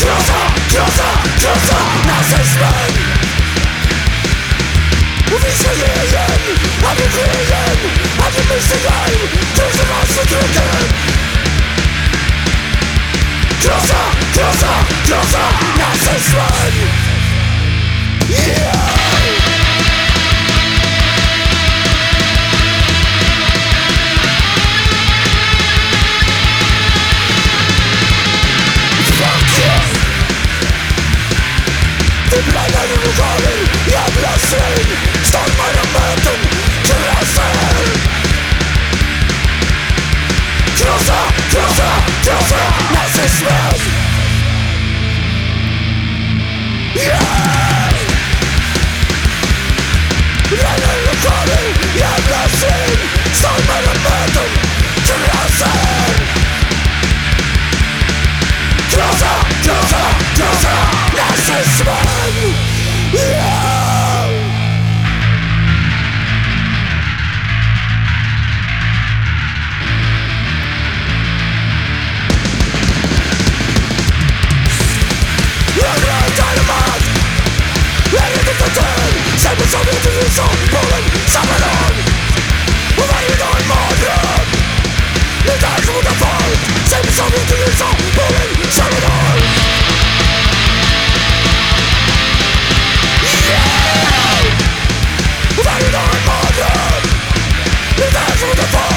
Cruza, cruza, cruza nas ze śmień Mówi się jeden, a nie jeden A. nie myśli jej, cruza nas Yeah! It's all in the sound, Poland. Sound on! What are you doing, mother? You got to fall. It's all in the sound, Poland. Sound on! What are you doing, mother? You got to fall.